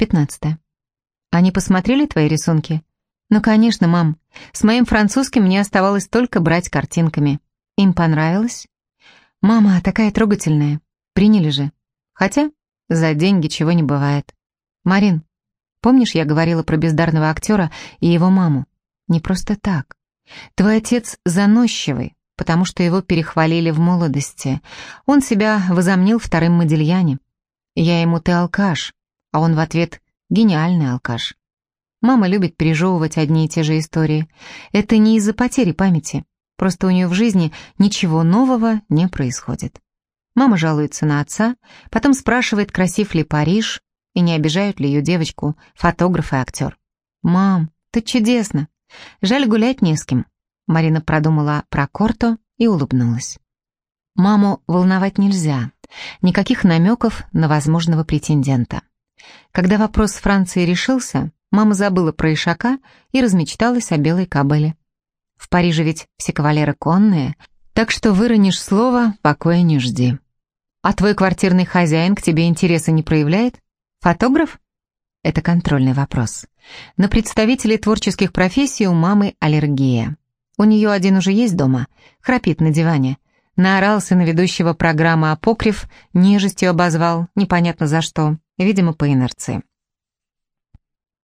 15. Они посмотрели твои рисунки? Ну, конечно, мам. С моим французским мне оставалось только брать картинками. Им понравилось? Мама такая трогательная. Приняли же. Хотя за деньги чего не бывает. Марин, помнишь, я говорила про бездарного актера и его маму? Не просто так. Твой отец заносчивый, потому что его перехвалили в молодости. Он себя возомнил вторым Модельяне. Я ему «ты алкаш», а он в ответ «гениальный алкаш». Мама любит пережевывать одни и те же истории. Это не из-за потери памяти, просто у нее в жизни ничего нового не происходит. Мама жалуется на отца, потом спрашивает, красив ли Париж и не обижают ли ее девочку фотограф и актер. «Мам, ты чудесно. Жаль, гулять не с кем». Марина продумала про Корто и улыбнулась. Маму волновать нельзя. Никаких намеков на возможного претендента. Когда вопрос с Францией решился, мама забыла про Ишака и размечталась о белой кобыле. В Париже ведь все кавалеры конные, так что выронишь слово, покоя не жди. А твой квартирный хозяин к тебе интереса не проявляет? Фотограф? Это контрольный вопрос. На представителей творческих профессий у мамы аллергия. У нее один уже есть дома, храпит на диване. Наорался на ведущего программы «Апокриф», нежестью обозвал, непонятно за что, видимо, по инерции.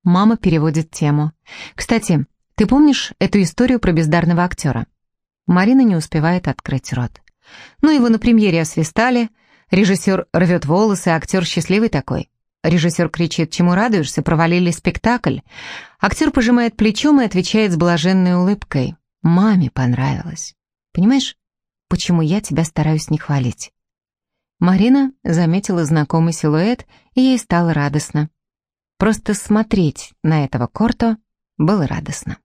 Мама переводит тему. «Кстати, ты помнишь эту историю про бездарного актера?» Марина не успевает открыть рот. Ну, его на премьере освистали, режиссер рвет волосы, актер счастливый такой. Режиссер кричит, чему радуешься, провалили спектакль. Актер пожимает плечом и отвечает с блаженной улыбкой. Маме понравилось. Понимаешь, почему я тебя стараюсь не хвалить? Марина заметила знакомый силуэт, и ей стало радостно. Просто смотреть на этого Корто было радостно.